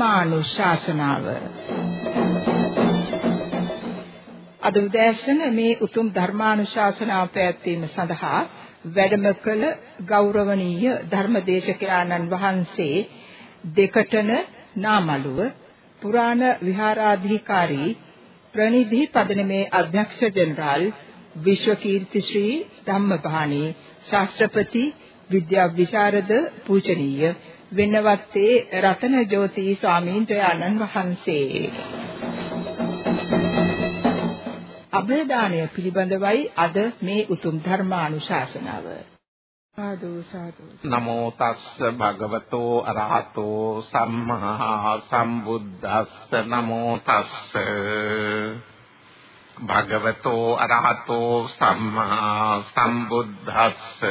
ධර්මානුශාසනාව. අද උදෑසන මේ උතුම් ධර්මානුශාසනාව පැවැත්වීම සඳහා වැඩම කළ ගෞරවනීය ධර්මදේශකයාණන් වහන්සේ දෙකටන නාමලුව පුරාණ විහාරාධිකාරී ප්‍රනිධි පදනමේ අධ්‍යක්ෂ ජෙනරාල් විශ්වකීර්ති ශ්‍රී ධම්මපාණී ශාස්ත්‍රපති විද්‍යා විශාරද පූජනීය වෙන්නවත්තේ රතන ජෝති ස්වාමීන් වහන්සේ. අභයදානය පිළිබඳවයි අද මේ උතුම් ධර්මානුශාසනාව. සාදු සාදු. නමෝ තස්ස භගවතෝ අරහතෝ සම්මා සම්බුද්දස්ස. නමෝ තස්ස භගවතෝ අරහතෝ සම්මා සම්බුද්දස්ස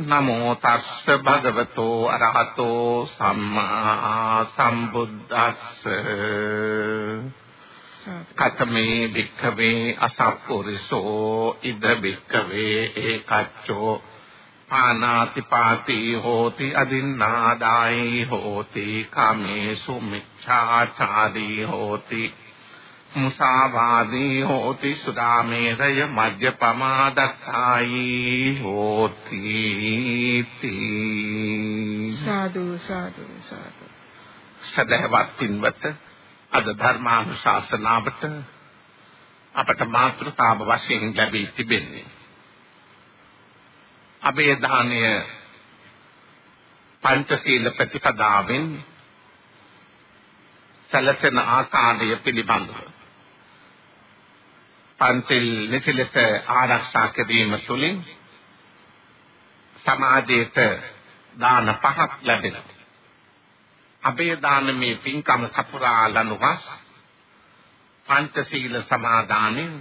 නමෝ තස්ස භගවතෝ අරහතෝ සම්මා සම්බුද්දස්ස. කතමේ භික්ඛවේ අසප්පුරිසෝ ඉද භික්ඛවේ ඒකච්චෝ පානාති පාති හෝති අදින්නාදායි හෝති කාමේසු මිච්ඡාචාදී හෝති මුසාවාදී හෝති සුදාමේරය මජ්ජපමාදස්සායි හෝති සාදු සාදු සාදු. සදහවත් පින්වත අද ධර්මානුශාසනාවට අපට මාතෘකාව වශයෙන් ලැබී තිබෙන්නේ. අබේ දානය පංචශීල ප්‍රතිපදාවෙන් සැලසෙන ආකාරය පිළිබඳව පංචිල් නිතිලස ආරක්ෂා කිරීම තුළින් සමාජයට දාන පහක් ලැබෙනවා. අබේ දානමේ පින්කම සපුරා ලනුවස් පංචශීල සමාදානෙන්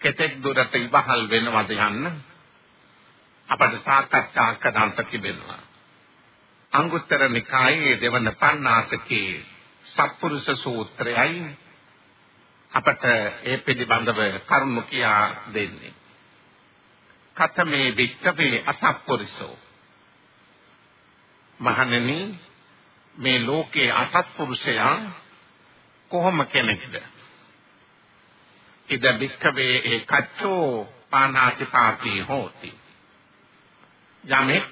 කෙතෙක් දුරට ඉවහල් වෙනවද යන්න අපට සාකච්ඡා කරන්නට තිබෙනවා. අංගුත්තර නිකායේ දෙවන පණ්ණාසකේ සත්පුරුෂ සූත්‍රයයි අපට ඒ පිළිබඳව කරුණු කියා දෙන්නේ කතමේ වික්කවේ අසත්පුරුෂෝ මහණෙනි මේ ලෝකේ අසත්පුරුෂයා කොහොම කෙනෙක්ද? ඉද බික්කවේ ඒ කච්චෝ පානාති පාපී හෝති. යමෙක්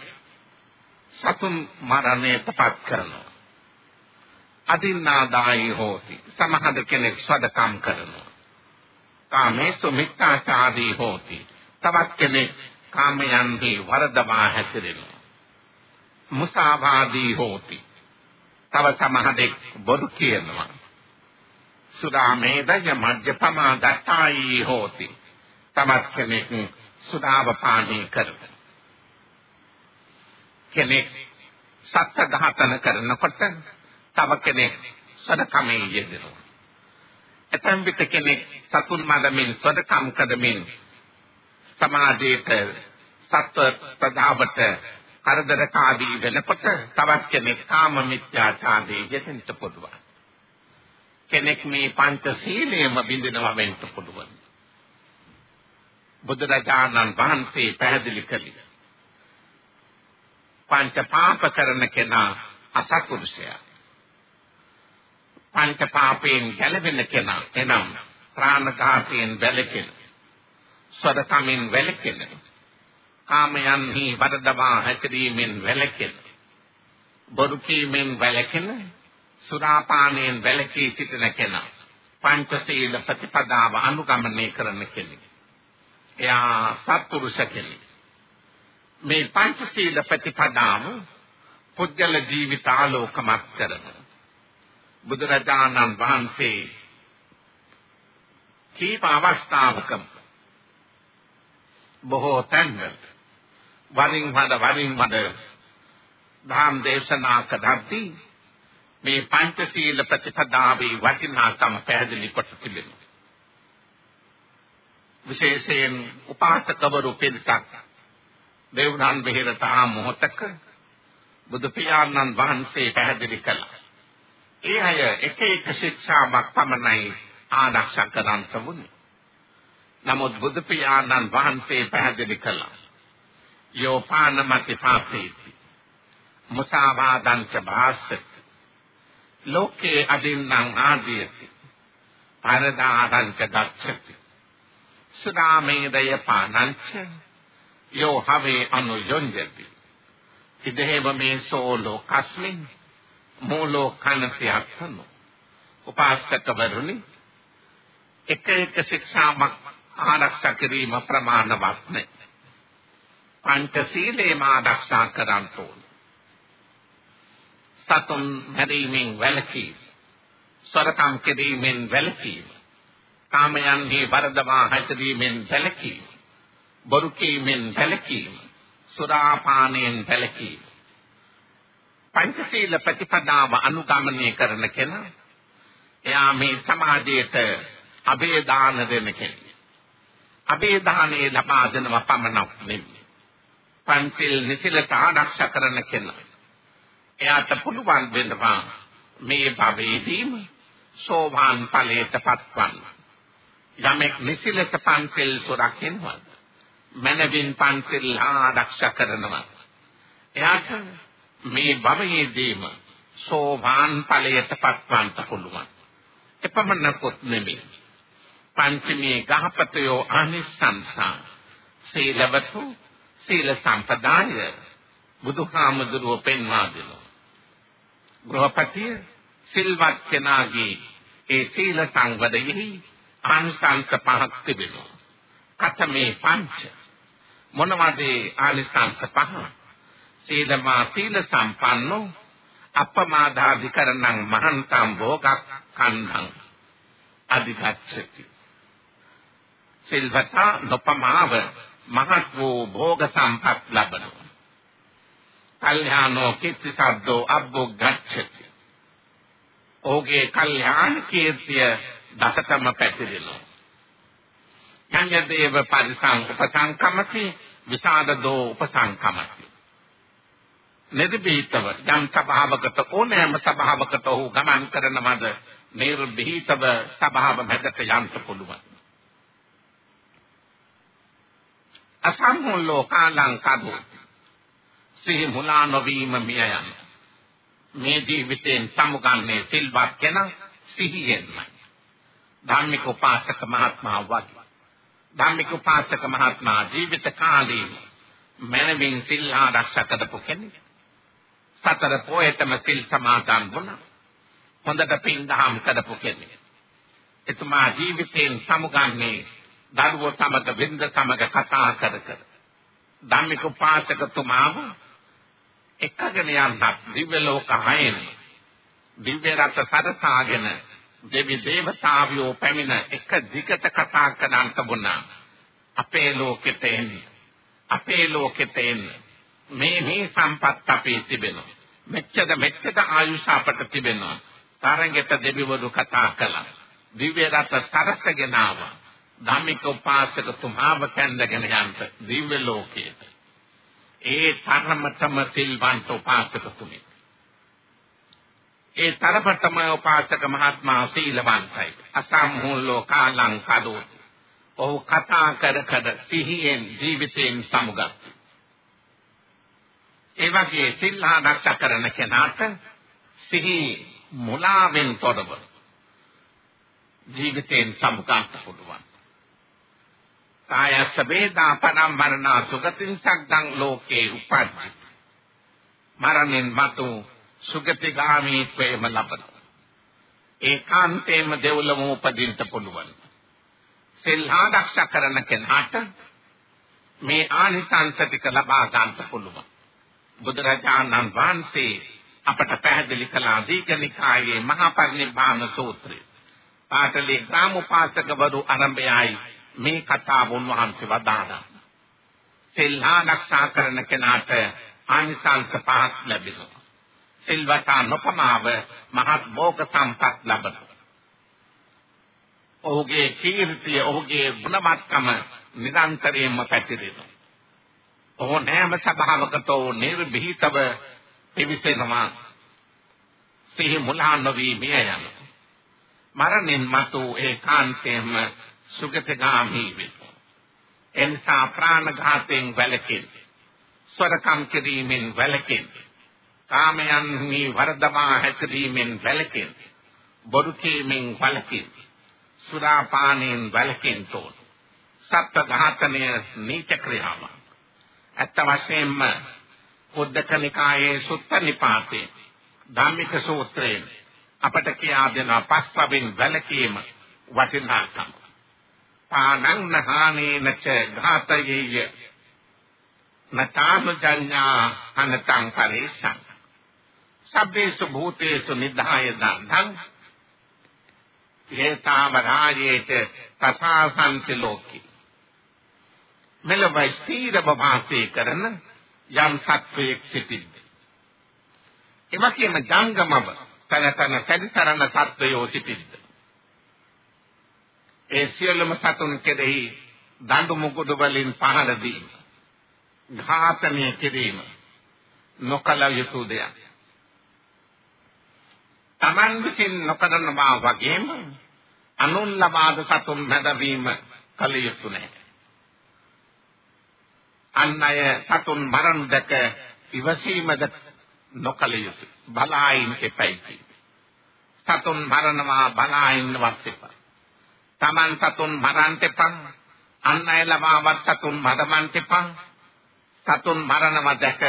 සතුන් මරණයටපත් කරනවා. අදින්නාදායි හෝති. සමහර කෙනෙක් සදකම් කරනවා. කාමේසු මිත්‍යාචාරී හෝති. තවත් කෙනෙක් කාමයන්හි වරදවා හැසිරෙනවා. මුසාවාදී හෝති. තව සමහරෙක් බොරු කියනවා. සුදාමේදය මජ්ජපමා දත්තායි හෝති. තමත් කෙනෙක් සුදාව පානය කරනවා. කෙනෙක් සත්‍ය ඝාතන කරනකොට තව කෙනෙක් සදකමේ යෙදෙනවා. එතෙන් පිට කෙනෙක් සතුන් මදමින් සදකම් කරමින් සමාජයට සත්ව ප්‍රදාවට කරදරකාරී වෙනකොට තවත් කෙනෙක් කාම මිත්‍යාචාරයේ යෙදෙන්න පුළුවන්. කෙනෙක් මේ පංච සීලයම බින්දිනවා වෙන්න පුළුවන්. බුදුරජාණන් වහන්සේ පැහැදිලි කළේ පංච පාප කරන කෙනා අසත්පුරුෂයා. පංච පාපයෙන් ගැලවෙන කෙනා එනම් ප්‍රාණඝාතයෙන් වැළකෙන, සදකමින් වැළකෙන, කාමයන්හි වරදවා හැසිරීමෙන් වැළකෙන බොරු කීමෙන් වැළකෙන සුරාපානයෙන් වැළකී සිටින කෙනා පංචශීල ප්‍රතිපදාව අනුගමනය කරන කෙනෙක්. එයා සත්පුරුෂ කෙනෙක්. මේ පංචශීල ප්‍රතිපදාව පුද්ගල ජීවිත ආලෝකමත් කරන බුදුරජාණන් වහන්සේ කීප අවස්ථාවක බොහෝ තැන්වල වරින් වඩ වරින් වඩ ධම් දේශනා කරද්දී මේ පංචශීල ප්‍රතිපදාවේ වටිනාකම පැහැදිලි කොට තිබෙනවා. විශේෂයෙන් උපාසකවරු පිරිසක් දේවනාන් බෙහෙරට ආ මොහතක බුදු පියාණන් වහන්සේ පැහැදිලි කළා. ඒ අය එක එක ශික්ෂාවක් පමණයි ආරක්ෂා කරන්ත වුණේ. නමුත් බුදු පියාණන් වහන්සේ පැහැදිලි කළා. යෝපානමති පාපේති මුසාවාදං ච භාස්සති ලෝකේ අදින්නම් ආදීයති පරදාරංච ගච්ඡති සුදාමේදය පානංච යෝ හවේ අනුයොංජති ඉදහෙව මේ සෝලෝ කස්මින් මූලෝ කනති අත්තනෝ උපාසකවරුනි එක එක ශික්ෂාමක් ආරක්ෂා කිරීම ප්‍රමාණවත් නැහැ පංචශීලේම ආරක්ෂා කරන්න ඕන. සතුන් මැරීමෙන් වැළකීම සොරකම් කිරීමෙන් වැළකීම කාමයන්හි වරදවා හැසිරීමෙන් වැළකීම බොරු කීමෙන් වැළකීම සුරාපානයෙන් වැළකීම පංචශීල ප්‍රතිපදාව අනුගමනය කරන කෙනා එයා මේ සමාජයට අභේ දාන දෙන කෙනෙක්. අභේ දානේ ලබා දෙනව පමණක් නෙමෙයි. පංචිල් නිසිලට ආරක්ෂා කරන කෙනා. එයාට පුළුවන් වෙනවා මේ භවයේදීම සෝවාන් ඵලයට පත්වන්න. යමෙක් නිසිලස පංචිල් සුරකින්නවා. මනවින් පංචිල් ආරක්ෂා කරනවා. එයාට මේ භවයේදීම සෝවාන් ඵලයට පත්වන්න පුළුවන්. එපමණකුත් නෙමෙයි. පංචමී ගහපතයෝ අනිසංසා සීලවතු සීල සම්පදාය බුදුහාමුදුරුව පෙන්වා දෙනවා. ගෘහපතිය සිල්වත් කෙනාගේ ඒ සීල සංවදයෙහි ආනිසංස පහක් තිබෙනවා. කතමේ පංච මොනවද ආනිසංස පහ? සීලමා සීල සම්පන්නෝ අපමාදාධිකරණං මහන්තම් භෝගක් කන්ධං අධිගච්ඡති. සිල්වතා නොපමාව මහත් වූ භෝග සම්පත් ලබනවා. කල්යාණෝ කිච්ච සද්දෝ අබ්බෝ ගච්ඡති ඕගේ කල්යාණ කීර්තිය දසතම පැතිරෙනවා. යඤ්ඤ දේව පරිසං උපසංකමති විසාදදෝ උපසංකමති. නිර්භීතව යම් සභාවකට ඕනෑම සභාවකට ඔහු ගමන් කරනවද නිර්භීතව සභාව මැදට යන්න පුළුවන්. අසම්මුල්ලෝ කාලං කදෝ සිහි මුලා නොවීම මිය යන මේ ජීවිතයෙන් සමුගන්නේ සිල්වත් කෙනා සිහියෙන්මයි. ධම්මික උපාසක මහත්මයා වගේ. ධම්මික උපාසක මහත්මයා ජීවිත කාලේ මනමින් සිල් ආරක්ෂා කරපු කෙනෙක්. සතර පොයටම සිල් සමාදන් වුණා. හොඳට පින් දහම් කරපු කෙනෙක්. එතුමා ජීවිතයෙන් සමුගන්නේ දරුවෝ සමග බින්ද සමග කතා කර කර. ධම්මික උපාසකතුමාව එකගෙන යන්නත් දිව්‍ය ලෝක හයෙන් දිව්‍ය රට සරසාගෙන දෙවි දේවතාවියෝ පැමිණ එක දිගට කතා කරන්නට වුණා. අපේ ලෝකෙට එන්නේ. අපේ ලෝකෙට එන්නේ. මේ මේ සම්පත් අපේ තිබෙනවා. මෙච්චද මෙච්චද ආයුෂ අපට තිබෙනවා. තරංගෙට දෙවිවරු කතා කළා. දිව්‍ය රත සරසගෙන ආවා. ධම්මික උපාසකතුමාව කැඳගෙන යන්න දිව්‍ය ලෝකයට. ඒ තරමටම සිල්වන්ත උපාසකතුමෙක්. ඒ තරමටම උපාසක මහත්මයා සීලවන්තයි. අසම්මූලෝ කාලං කදෝති. ඔහු කතා කර කර සිහියෙන් ජීවිතයෙන් සමුගත්තා. ඒ වගේ සිල් ආරක්ෂා කරන කෙනාට සිහි මුලාවෙන් තොරව ජීවිතයෙන් සමුගන්න පුළුවන්. කායස්ස වේදා පනම් මරණ සුගතින් සග්ගං ලෝකේ උපද්දි. මරණින් මතු සුගතිගාමීත්වයම ලබන. ඒකාන්තයෙන්ම දෙව්ලොව උපදින්න පුළුවන්. සිල් ආරක්ෂා කරන කෙනාට මේ ආනිසංස ටික ලබා ගන්න පුළුවන්. බුදුරජාණන් වහන්සේ අපට පැහැදිලි කළා දීඝනිකායේ මහා පරිනිබ්බාන සූත්‍රය. පාටලී ග්‍රාමෝපාසකවරු ආරම්භයයි මේ කතාව උන්වහන්සේ වදාළා. සිල් ආරක්ෂා කරන කෙනාට ආනිසංස පහක් ලැබෙනවා. සිල්වතා නොපමාව මහත් භෝග සම්පත් ලබනවා. ඔහුගේ කීර්තිය ඔහුගේ ගුණවත්කම නිරන්තරයෙන්ම පැතිරෙනවා. ඕනෑම සභාවකට නිර්භීතව පිවිසෙනවා සිහි මුලා නොවී මිය යන මරණින් මතු ඒකාන්තයෙන්ම සුගතගාමී වේ එනිසා ප්‍රාණඝාතයෙන් වැළකෙන්න සොරකම් කිරීමෙන් වැළකෙන්න කාමයන්හි වර්ධමා හැසිරීමෙන් වැළකෙන්න. බොරු කීමෙන් වළකින්න. සුරා පානයෙන් වැළකෙන්න ඕන. සත්ත්ව ඝාතනය නීච ක්‍රියාවක්. ඇත්ත වශයෙන්ම උද්දකනිකායේ සුත්ත නිපාතේ ධම්මික සූත්‍රයෙන් අපට කියා දෙන පස්පවින් වැළකීම වටිනාකම. පානං නහානේන ච ඝාතයේය. නතාමජඤ්ඤා අනතං පරේසං සබ්බේසු භූතේසු නිදාය දන්ධං. හේතාම රාජේත තථාසන්ති ලෝකී. මෙලොව ස්ථීර බවාසී කරන යම් සත්වයක් සිටින්ද එවැගේම ජංගමව තන තන සැරිසරන සත්වයෝ සිටින්ද ඒ සියලුම සතුන් කෙරෙහි දඬු මුකුඩු වලින් පහර දීම ඝාතනය කිරීම නොකල යුතු දෙයක්. Taman විසින් නොකරනවා වගේම අනුන් ලබාද සතුන් මැදවීම කල යුතු නැහැ. අන් අය සතුන් මරණ දැක ඉවසීමද නොකල යුතු. බලායින් එපයි. සතුන් මරනවා බලායින්වත් එපා. Taman සතුන් මරන්න එපා. අන් අය ලබාවත් සතුන් මරමන්න එපා. සතුන් මරණව දැක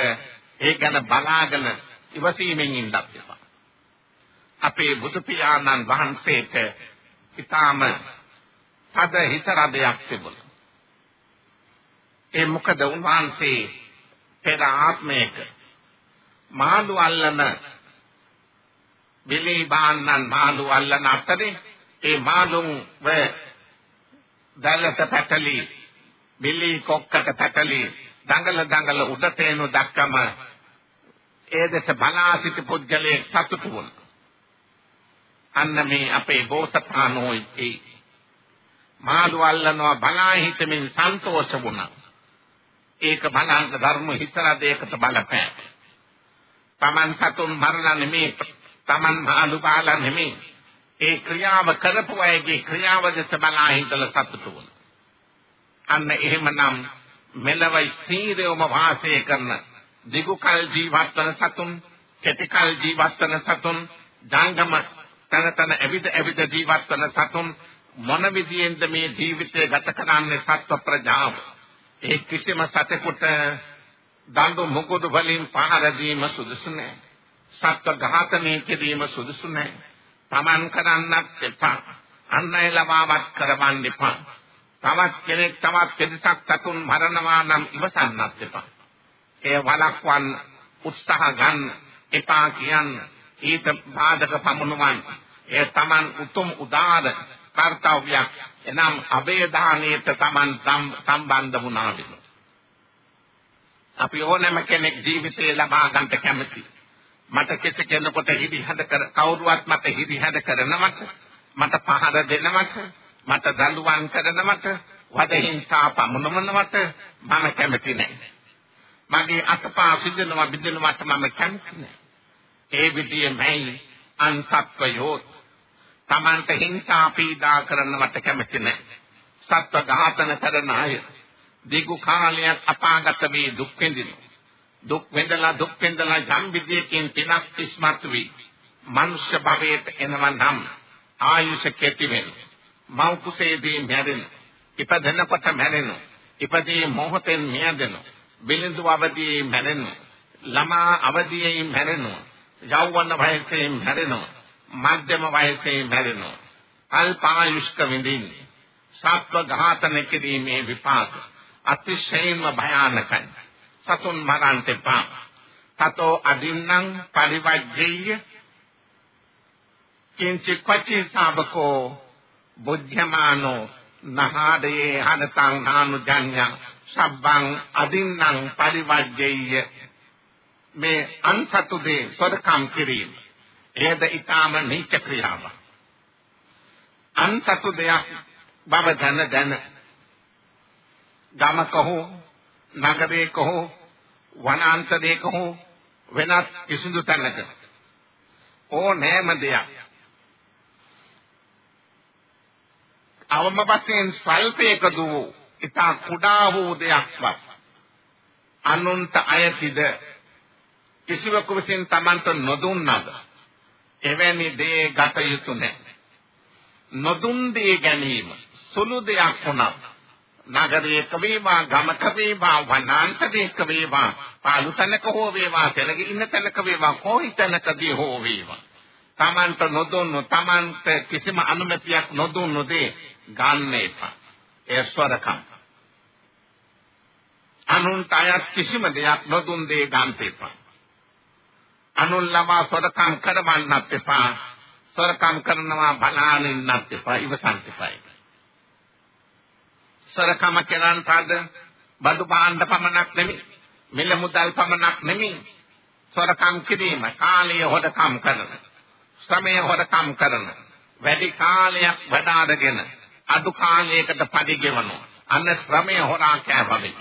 ඒ ගැන බලාගෙන ඉවසීමෙන් ඉන්නත් එපා. අපේ බුදු පියාණන් වහන්සේට ඊටාම පද හිත රදයක් තිබුණා. ඒ මොකද උන්වහන්සේ පෙර ආත්මයක මාළු අල්ලන බිලී බාන්නන් මාළු අල්ලන අතරේ ඒ මාළුන් ව දැලට පැටලි බිලී කොක්කට පැටලි දඟල දඟල උඩට එනු දක්කම ඒ දෙස බලා සිටි පුද්ගලයෙක් සතුටු වුණා. අන්න මේ අපේ බෝසතාණෝ ඒ මාළු අල්ලනවා බලා හිතමින් සන්තෝෂ වුණා. ඒක බලංග ධර්ම හිතලා දෙයකට බලපෑ. Taman සතුන් මරණ නෙමේ Taman මාළු බාලා නෙමේ ඒ ක්‍රියාව කරපු අයගේ ක්‍රියාව දෙස බලා හිතලා සතුටු වුණා. අන්න එහෙමනම් මෙලව ස්ථීරවම වාසය කරන දිගු කල ජීවත් වන සතුන් කෙටි කල ජීවත් වන සතුන් ජංගම තන තන ඇවිද ඇවිද ජීවත් වන සතුන් මොන විදියෙන්ද මේ ජීවිතය ගත කරන්නේ සත්ව ප්‍රජාව ඒ කිසිම සතෙකුට දඬු මුකුදු වලින් පහර දීම සුදුසු නැහැ සත්ව ඝාතනය කිරීම සුදුසු නැහැ Taman කරන්නත් එපා. අන් අය ලබාවත් කරවන්න එපා. තවත් කෙනෙක් තවත් කෙනෙක් සතුන් මරනවා නම් ඉවසන්නත් එපා. ඒ වළක්වන්න උත්සාහ ගන්න එපා කියන්න ඊට බාධක පමුණුවන් ඒ Taman උතුම් උදාර කාර්යයක් එනම් අබේදානයට Taman සම්බන්ධ වුණා වෙනවා. අපි ඕනෑම කෙනෙක් ජීවිතේ ලබා ගන්නට කැමති. මට කිසි කෙනෙකුට හිරිහද කර කවුරුවත් මට හිරිහද කරනවට මට පහර දෙනවට මට දඬුවම් කරනවට වද හිංසා පමුණවනවට මම කැමති නැහැ. මගේ අතපා සිදෙනවා බින්දෙනවට මම කැමති නැහැ. ඒ විදියෙමයි අන්සත්වයෝ තමන්ට හිංසා පීඩා කරනවට කැමති නැහැ. සත්ව ඝාතන කරන අය දීගු කාලයක් අපාගත වී දුක් විඳිනවා. දුක් විඳලා දුක් විඳලා යම් විදියකින් පිනක් ඉස්මතු වී මනුෂ්‍ය භවයට එනවා නම් ආයුෂ කෙටි වෙනවා. මව් කුසේදී මැරෙන. ඉපදෙනකොට මැරෙන. ඉපදී මොහොතෙන් මියදෙන. බිලිඳු අවදී මැරෙන. ළමා අවදියේ මැරෙන. යෞවන වයසේ මැරෙන. මධ්‍යම වයසේ මැරෙන. අල්පායුෂ්ක විඳින්නේ. සත්ව ඝාතන කිරීමේ විපාක අතිශයින්ම භයානකයි. සතුන් මරන්ට එපා. තතෝ අදින්නම් පරිවජ්ජේය කිංචි කච්චි සාබකෝ බුද්ධමානෝ නහාදේ හනතං නානුජඤ්ඤ සබ්බං අදින්නම් පරිවර්ජෙය්‍ය මේ අන්සතු දේ සොරකම් කිරීම එයද ඊටාම නීච ක්‍රියාවක්. අන්සතු දෙයක් බව දැන දැන ගමක හෝ නගරයක හෝ වනාන්තරයක හෝ වෙනත් කිසිදු තැනක ඕනෑම දෙයක් අවම වශයෙන් ස්වල්පයක දූ ඊට කුඩා වූ දෙයක්වත් අනුන්ට අයතිද කිසිවෙකු විසින් Tamanට නොදුන්නද? එවැනි දේ ගත යුතු නැහැ. නොදුන් දේ ගැනීම සුළු දෙයක් වුණත් නගරයක වේවා ගමක වේවා වනාන්තරයක වේවා පාළුතනක හෝ වේවා තැනක ඉන්න තැනක වේවා කොයි තැනකදී හෝ වේවා. තමන්ට නොදුන්නු තමන්ට කිසිම අනුමැතියක් නොදුන්නු දේ ගන්න එපා. ඒ ස්වරකම්. අනුන්ට අයත් කිසිම දෙයක් නොදුන් දේ ගන්න එපා. අනුන් ළමා සොරකම් කරවන්නත් එපා. සොරකම් කරනවා බලාගෙන ඉන්නත් එපා. ඉවසන්ත් එපා සොරකම කරන්ට අද බඩු භාණ්ඩ පමණක් නෙමෙයි. මිල මුදල් පමණක් නෙමෙයි. සොරකම් කිරීම කාලය හොදකම් කරන සමය හොදකම් කරන වැඩි කාලයක් වඩාගෙන අඩු කාලයකට පඩි ගෙවනවා. අන්න ශ්‍රමය හොරා කෑපවෙන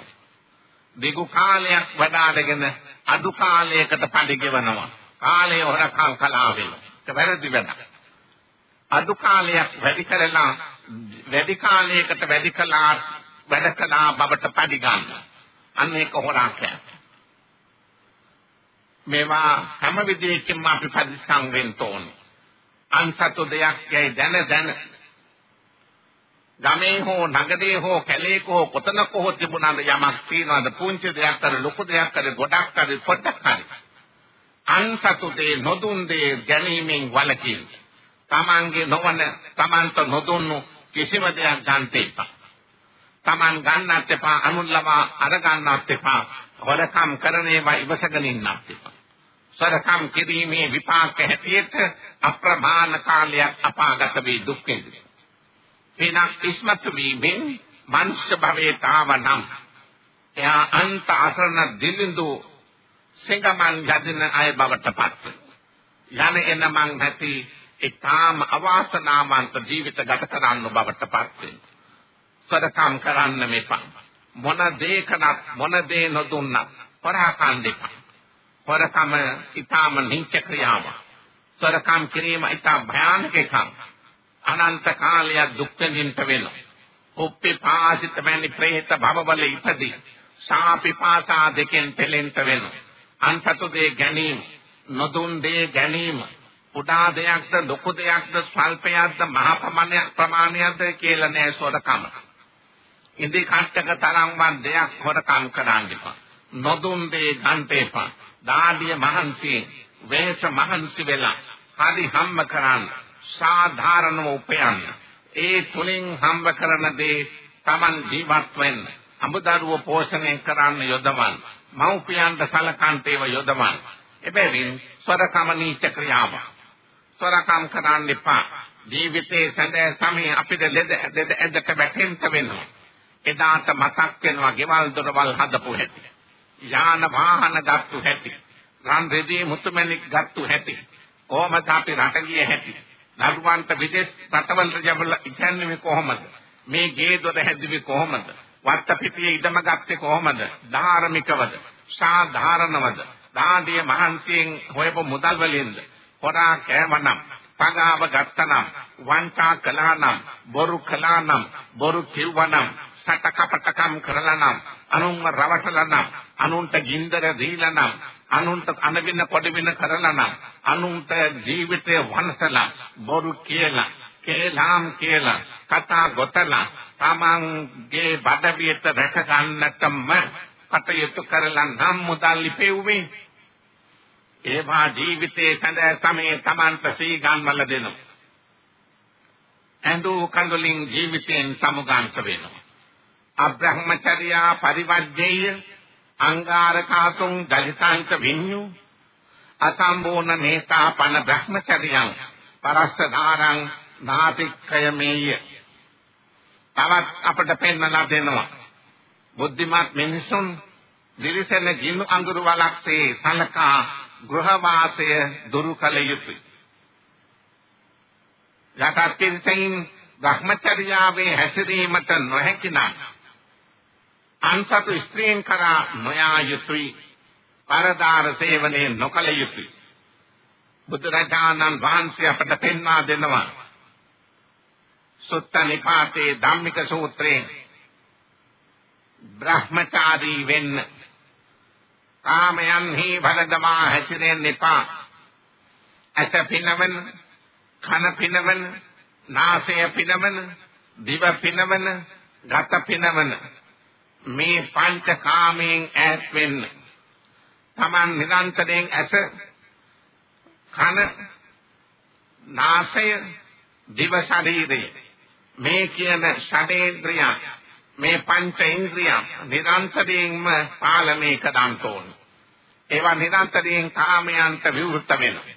දිගු කාලයක් වඩාගෙන අඩු කාලයකට පඩි ගෙවනවා කාලය හොරකම් කළා වෙනවා ඒක වැරදි වැඩක් අඩු කාලයක් වැඩි කරලා වැඩි කාලයකට වැඩි කළා වැඩ කළා බවට පඩි ගන්න. අන්න ඒක හොරාක් මේවා හැම විදිහකින්ම අපි පරිස්සම් වෙන්න ඕනේ. අන්සතු දෙයක් යයි දැන දැන ගමේ හෝ නගරේ හෝ කැලේක හෝ කොතනක හෝ තිබුණාද යමක් තියනවාද පුංචි දෙයක් කර ලොකු දෙයක් කර ගොඩක් කර පොඩක් හරි අන්සතු දේ නොදුන් දේ ගැනීමෙන් වළකින්න තමන්ගේ නොවන තමන්ට නොදුන්නු කිසිම දෙයක් ගන්න එපා. Taman ගන්නත් එපා, අනුල්ලම අර ගන්නත් එපා. හොරකම් කරන ඒවා ඉවසගෙන ඉන්නත් එපා. සොරකම් කිරීමේ විපාක හැටියට අප්‍රමාණ කාලයක් අපාගත වී දුක් විඳිනවා. පිනක් ඉස්මතු වීමෙන් මනුෂ්‍ය භවයේ තාවනම් එයා අන්ත අසරණ දිලිඳු සිංගමන් යදින අය බවට පත් යන එන මං නැති ඊටාම අවාසනාවන්ත ජීවිත ගත කරන්න බවට පත් වෙනවා. සදකම් කරන්න මෙපා. මොන දේ කනත් මොන දේ නොදුන්නත් පරාකන් දෙපා. පරකම ඊටාම නිච්ච ක්‍රියාව. සදකම් කිරීම ඊටා භයානක එකක්. අනන්ත කාලයක් දුක් විඳින්න වෙනවා. උප්පේ පාසිත මැනි ප්‍රේත භවවල ඉපදී සාපිපාසා දෙකෙන් පෙලෙන්න වෙනවා. අන්සතු දේ ගැනීම නොදුන් දේ ගැනීම කුඩා දෙයක්ද ලොකු දෙයක්ද ස්වල්පයක්ද මහ ප්‍රමාණයක් ප්‍රමාණයක්ද කියලා නෑ සොරකම. ඉදි කට්ටක තරම්වත් දෙයක් හොරකම් කරන්න එපා. නොදුන් දේ ගන්න එපා. දාඩිය මහන්සි වේස මහන්සි වෙලා හරි හම්බ කරන්න සාධාරණව උපයන්න. ඒ තුලින් හම්බ කරන දේ Taman ජීවත් වෙන්න. අමුදරුව පෝෂණය කරන්න යොදවන්න. මව්පියන්ට සලකන්ට ඒව යොදවන්න. එබැවින් සොරකම නීච ක්‍රියාවක්. සොරකම් කරන්න එපා. ජීවිතේ සැඳෑ සමේ අපිට ලෙඩ ලෙඩ ඇදට වැටෙන්න වෙනවා. එදාට මතක් වෙනවා ගෙවල් දොරවල් හදපු හැටි. යාන වාහන ගත්තු හැටි. රන් රෙදි මුතුමැණික් ගත්තු හැටි. කොහමද අපි රට ගිය හැටි. දරුවන්ට විදේශ රටවලට යවලා ඉන්නේ කොහොමද? මේ ගේ දොර හැදුවේ කොහොමද? වත්ත පිටියේ ඉඩම ගත්තේ කොහොමද? ධාර්මිකවද? සාධාරණවද? දාඩිය මහන්සියෙන් හොයපු මුදල් වලින්ද? හොරා කෑමනම් පගාව ගත්තනම් වංචා කළානම් බොරු කළානම් බොරු කිව්වනම් සටකපටකම් කරලානම් අනුන්ව රවටලානම් අනුන්ට ගින්දර දීලානම් අනුන්ට අනවින කොඩවින කරලානම් අනුන්ට ජීවිතේ වනසලා බොරු කියලා කේලාම් කියලා කතා ගොතලා තමන්ගේ බඩවියට රැක ගන්නටම කටයුතු කරලා නම් මුදල් ලිපෙව්වේ ඒවා ජීවිතයේ සඳ සමයේ Tamanta සීගන්වල දෙනවා. ඇඳු කඳුලින් ජීවිතයෙන් සමුගාන්ත වෙනවා. අබ්‍රහ්මචර්යා පරිවර්ජ්‍යය අංගාරකාසුං දලිතාංක විඤ්ඤු අසම්බෝන නේතා පන බ්‍රහ්මචර්යං පරස්සධාරං නාතික්කයමේය තවත් අපට පෙන්වලා දෙනවා බුද්ධිමත් මිනිසුන් දිලිසෙන ජීනු අඟුරු වලක්සේ සලකා ගෘහ වාසය දුරු කළ යුතුය. යටත් පිරිසෙන් භ්‍රමචර්යාවේ හැසිරීමට නොහැකි නම් අන්සතු ස්ත්‍රීන් කරා නොයා යුතුය. පරදාර සේවනයේ නොකළ යුතුය. බුදුරජාණන් වහන්සේ අපට පෙන්වා දෙනවා. සුත්ත නිපාතේ ධම්මික සූත්‍රයෙන් බ්‍රහ්මචාරී වෙන්න කාමයන්හි වරදමා හැසිරෙන්න එපා. ඇස පිනවන, කන පිනවන, නාසය පිනවන, දිව පිනවන, ගත පිනවන මේ පංච කාමයෙන් ඈත් වෙන්න. Taman නිරන්තරයෙන් ඇස කන නාසය දිව ශරීරය මේ කියන ෂඩේන්ද්‍රියන් මේ පංච ඉන්ද්‍රියන් නිරන්තරයෙන්ම පාලනය කරන්න ඕන. ඒවා නිරන්තරයෙන් කාමයන්ට විවෘත වෙනවා.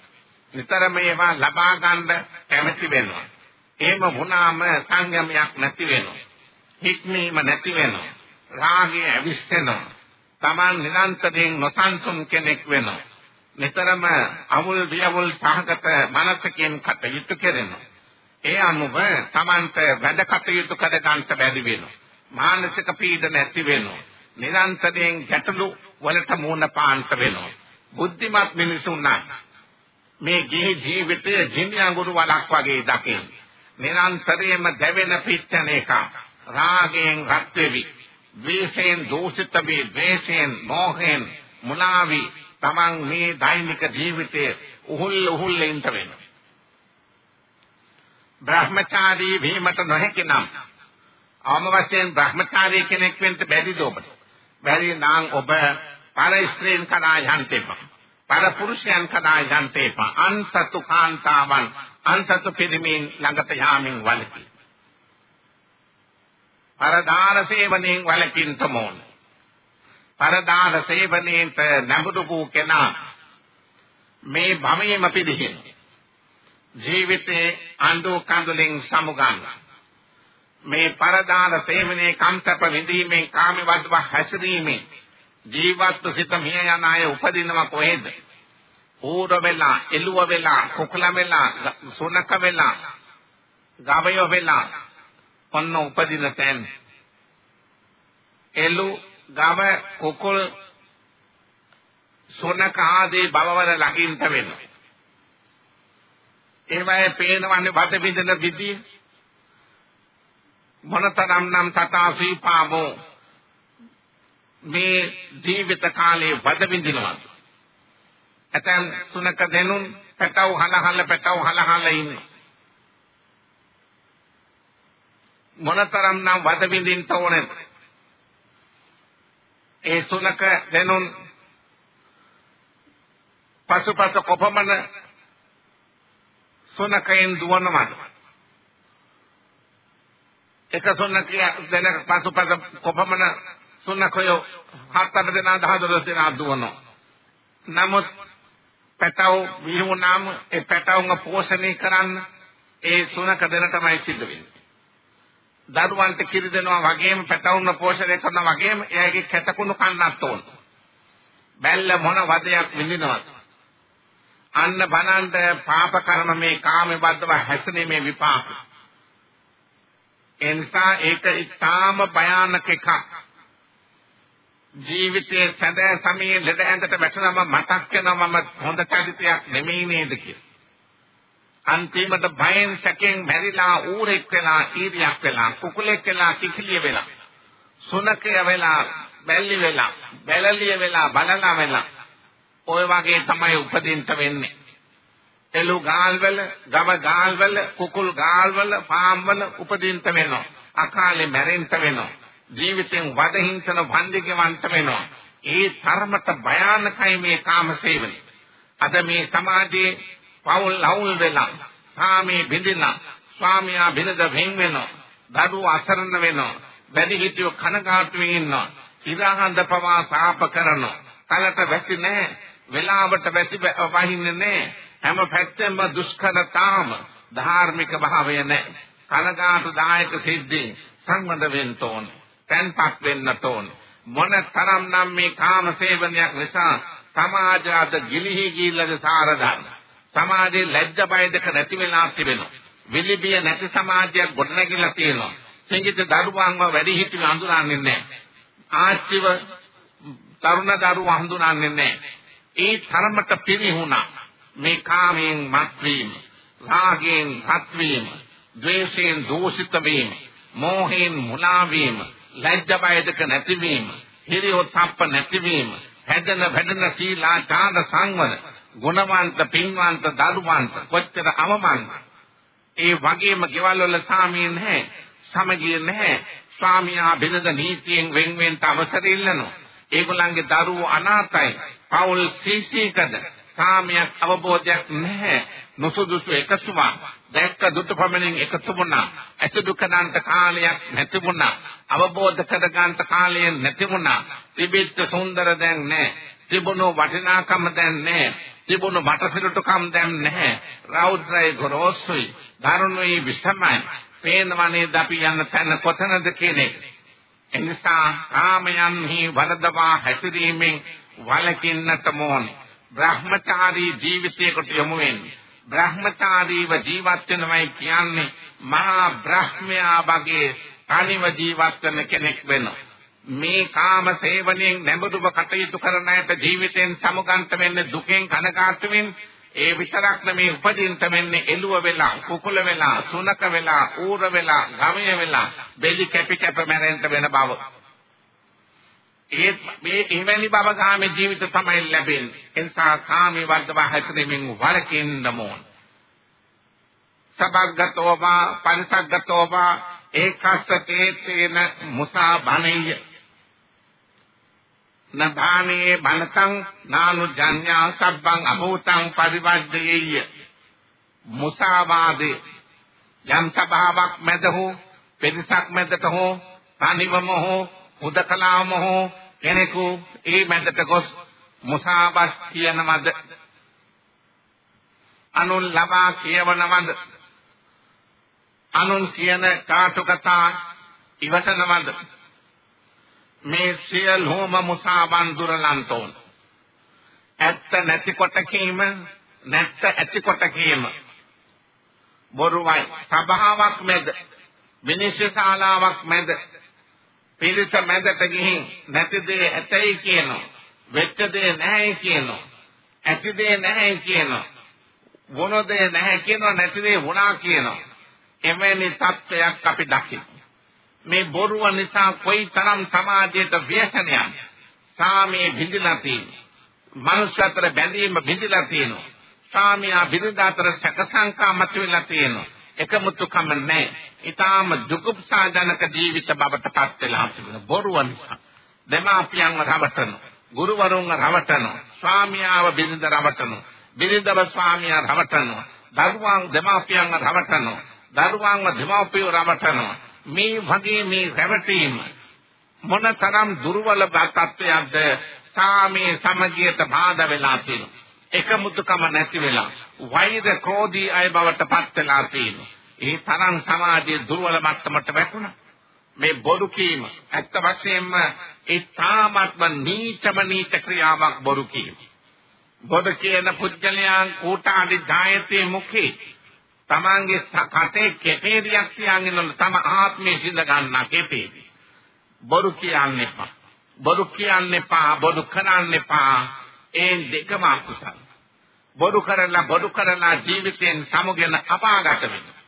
නිතරම ඒවා ලබා ගන්න කැමැති වෙනවා. එහෙම වුණාම සංයමයක් නැති වෙනවා. හික්මීම නැති වෙනවා. රාගය ඇවිස්සෙනවා. Taman නිරන්තරයෙන් නොසන්සුන් කෙනෙක් වෙනවා. නිතරම අවුල් වියවුල් සහගත මනසකින් කටයුතු කරනවා. ඒ අනුව Tamanට වැඩ කටයුතු කර ගන්නට බැරි වෙනවා. මානසික පීඩන ඇති වෙනවා. නිරන්තරයෙන් ගැටලු වලට මුහුණ පාන්නට වෙනවා. බුද්ධිමත් මිනිසුන් නම් මේ ගිහි ජීවිතයේ ජිනි අඟුරු වලක් වගේ දකින්න. නිරන්තරයෙන්ම දැවෙන පිච්චන එක. රාගයෙන් රත් වෙවි. ද්වේෂයෙන් දෝෂිත වී, ද්වේෂයෙන් මෝහයෙන් මුලාවි. Taman මේ දෛනික ජීවිතයේ උහුල් උහුල් ඉන්ට වෙනවා. බ්‍රහ්මචාරී වීමට නොහැකි නම් අවම වශයෙන් බ්‍රහ්මචාරී කෙනෙක් වෙන්න බැරිද ඔබට? බැරි නම් ඔබ පර ස්ත්‍රීන් කඩා යන්ට එපා. පර පුරුෂයන් කඩා යන්ට එපා. අන්සතු කාන්තාවන් අන්සතු පිරිමින් ළඟට යාමින් වලකි. පරදාන සේවනයෙන් වලකින්න ඕන. පරදාන සේවනයේට නැඹුරු වූ කෙනා මේ භවයේම පිළිහෙන. ජීවිතේ අඬු කඳුලින් සමුගන්නවා. මේ පරදාන සේවනයේ කම්තප විඳීමෙන් කාම වද්ව හැසිරීමෙන් ජීවත්ව සිත මිය යන අය උපදිනවා කොහෙද? ඌර වෙලා, එළුව වෙලා, කුකුල වෙලා, සුනක වෙලා, ගවය වෙලා ඔන්න උපදින තැන්. එළු, ගව, කුකුල්, සුනක ආදී බලවල ළඟින්ට වෙනවා. ඒවයේ පේනවන්නේ වද බින්දන විදිය මොනතරම් නම් තථා සීපාවෝ මේ ජීවිත කාලේ වද බින්දිනවද ඇතැම් සුනක දෙනුන් පැටව හලහල පැටව හලහල ඉන්න මොනතරම් නම් වද බින්දින්න ඕනේ? ඒ සුනක දෙනුන් පසුපස කොපමණ සුනකයෙන් දුවනවද? එක සුනකිය දෙන පසුපස කොපමණ සුනකයෝ හතර දෙනා දහ දොළොස් දෙනා දුවනවා නමුත් පැටව විහුණාම ඒ පැටවුන් පෝෂණය කරන්න ඒ සුනක දෙන තමයි සිද්ධ වෙන්නේ. දරුවන්ට කිරි දෙනවා වගේම පැටවුන් පෝෂණය කරනවා වගේම එයාගේ කැටකුණු කන්නත් ඕන බැල්ල මොන වදයක් විඳිනවද අන්න බනන්ට පාප කර්ම මේ කාමේ බද්ධව හැසෙනේ විපාක. එනිසා ඒක ඊටාම භයානක එකක්. ජීවිතයේ සැදෑ සමයේ ලෙඩ ඇඳට වැටෙනම මතක් වෙනවා මම හොඳ චරිතයක් නෙමෙයි නේද කියලා. අන්තිමට භයෙන් සැකෙන් මැරිලා ඌරෙක් වෙලා ඊරියක් වෙලා කුකුලෙක් වෙලා කිකිලිය වෙලා සුනකය වෙලා බැල්ලි වෙලා බැලලිය වෙලා බලලා වෙලා ওই වගේ තමයි උපදින්න වෙන්නේ. එළු ගාල්වල, ගම ගාල්වල, කුකුල් ගාල්වල, පාම්වල උපදින්න වෙනවා. අකාලේ මැරෙන්න වෙනවා. ජීවිතෙන් වදහිංසන වන්දිකවන්ත වෙනවා. ඒ තරමට භයානකයි මේ කාම සේවනය. අද මේ සමාජයේ පවුල් ලවුල් වෙලා, සාමී බිඳිලා, ස්වාමියා බිනද වෙන් වෙනවා. දරුවෝ අසරණ වෙනවා. වැඩි හිටියෝ කනගාටු වෙනවා. ඉරහඳ පවා සාප කරනවා. කලට වැසි නැහැ. වෙලාවට වැසි වහින්නේ නැහැ. හැම පැත්තෙම දුෂ්කරතාම ධාර්මික භාවය නැහැ. කනගාටු දායක සිද්ධි සංවද වෙන්න ඕන. තැන්පත් වෙන්න ඕන. මොන තරම් නම් මේ කාම සේවනයක් නිසා සමාජ අද ගිලිහි ගිල්ලද සාරදන්න. සමාජයේ ලැජ්ජ බය දෙක නැති වෙලා තිබෙනවා. විලිබිය නැති සමාජයක් ගොඩනැගිලා තියෙනවා. සංගීත දරුවන්ව වැඩි හිටිය හඳුනන්නේ නැහැ. ආච්චිව තරුණ දරුවෝ හඳුනන්නේ නැහැ. ඒ තරමට පිරිහුණා මේ කාමයෙන් මත්වීම රාගයෙන් හත්වීම ද්වේෂයෙන් දෝෂිත වීම මෝහයෙන් මුලා වීම ලැජ්ජ බය දෙක නැතිවීම හිරියොත්ප්ප නැතිවීම හැදෙන වැඩෙන සීලාචාර සංවර ගුණවන්ත පින්වන්ත දරුවන්ත කොච්චර අවමන්ත ඒ වගේම ගෙවල් වල සාමිය නැහැ සමගිය නැහැ. ස්වාමියා බිනද නීතියෙන් වෙන් වෙන්න අවසර ඉල්ලනවා. ඒගොල්ලන්ගේ දරුවෝ අනාථයි. පවුල් සීසීකද? සාමයක් අවබෝධයක් නැහැ. නොසුදුසු එකතුමා දැක්ක දුටු පමණින් එකතු වුණා. ඇසුදු කරන්නට කාලයක් නැති වුණා. අවබෝධ කරගන්නට කාලය නැති වුණා. තිබිච්ච සුන්දර දැන් නැහැ. තිබුණු වටිනාකම දැන් නැහැ තිබුණු වටසිරුටුකම් දැන් නැහැ රෞද්‍රයි ගොරෝසුයි. දරුණුයි විසමයි පේනවනේ අපි යන තැන කොතනද කියන එක. එනිසා කාමයන්හි වරදවා හැසිරීමෙන් වළකින්නට ඕනේ. බ්‍රහ්මචාරී ජීවිතයකට යොමු වෙන්නේ. බ්‍රහ්මචාරීව ජීවත් වෙනවයි කියන්නේ මහා බ්‍රහ්මයා වගේ තනිව ජීවත් වෙන කෙනෙක් වෙනවා. මේ කාම සේවනයෙන් නැඹුරුව කටයුතු කරන අයට ජීවිතෙන් සමුගන්ත වෙන්නේ දුකෙන් කනකාටු වෙන්නේ ඒ විතරක් නෙමේ උපදින්න වෙන්නේ එළුව වෙලා කුකුල වෙලා සුනක වෙලා ඌර වෙලා ගමය වෙලා බෙලි කැපි කැප මැරෙන්න වෙන බව ඒ මේ එවැනි බව කාමේ ජීවිත තමයි ලැබෙන්නේ. ඒ නිසා කාමේ වර්ධව හැසිරීමෙන් වළකින්න ඕන. සබග්ගතෝවා පරිසග්ගතෝවා ඒකස්සතේතේන මුසා බණෙය. නභානේ බණතං නානු ජඤ්ඤා සබ්බං අභූතං පරිවර්ජයේය. මුසාවාදේ. යම් සභාවක් මැද හෝ පිරිසක් මැදට හෝ තනිවම හෝ හුදකලාම හෝ කෙනෙකු ඒ මැදට ගොස් මුසාබස් කියනවද අනුන් ලබා කියවනවද අනුන් කියන කාටු කතා ඉවසනවද මේ සියලුම මුසාබන් දුරලන්තෝන් ඇත්ත නැති කොට කීම නැත්ත ඇති කොට කීම බොරුවයි සභාවක් මැද විනිශ්චය ශාලාවක් මැද පිරිස මැදට ගිහින් නැති දේ ඇතයි කියනවා. වෙච්ච දේ නැහැ කියනවා. ඇති දේ නැහැ කියනවා. වුණ දේ නැහැ කියනවා නැති දේ වුණා කියනවා. එවැනි තත්ත්වයක් අපි දකිමු. මේ බොරුව නිසා කොයි තරම් සමාජයට ව්‍යසනයක් සාමයේ බිඳිලා තියෙනවා. මනුෂ්‍ය අතර බැඳීම බිඳිලා තියෙනවා. සාමියා බිඳ අතර සැකසංකා මතුවලා තියෙනවා. එකමුතුකම නැහැ. ඊටාම දුක්ඛසාජනක ජීවිත බවට පත් වෙලා තිබෙන බොරුව නිසා. දෙමාපියන්ව රවටන, ගුරුවරුන්ව රවටන, ස්වාමියාව බිරිඳ රවටන, බිරිඳව ස්වාමියා රවටන, දරුවන් දෙමාපියන්ව රවටන, දරුවන්ව දෙමාපියෝ රවටන. මේ වගේ මේ රැවටීම මොනතරම් දුර්වල තත්ත්වයක්ද සාමේ සමගියට බාධා වෙලා තියෙනවා. එකමුතුකම නැති වෙලා වෛර ක්‍රෝධී අය බවට පත් වෙලා තියෙනවා. ඒ තරම් සමාජයේ දුර්වල මට්ටමට වැටුණා. මේ බොරු කීම ඇත්ත වශයෙන්ම ඒ තාමත්ම නීචම නීච ක්‍රියාවක් බොරු කීම. බොරු කියන පුද්ගලයන් කූටාදි ධායතේ මුඛේ තමන්ගේ කටේ කෙපේරියක් තියාගෙන තම ආත්මය සිඳ ගන්නා කෙපේරි. බොරු කියන්න එපා. බොරු කියන්න එපා. බොරු කරන්න එපා. ඒ දෙකම අකුසල. බොරු කරලා බොරු කරලා ජීවිතයෙන් සමුගෙන අපාගත වෙනවා.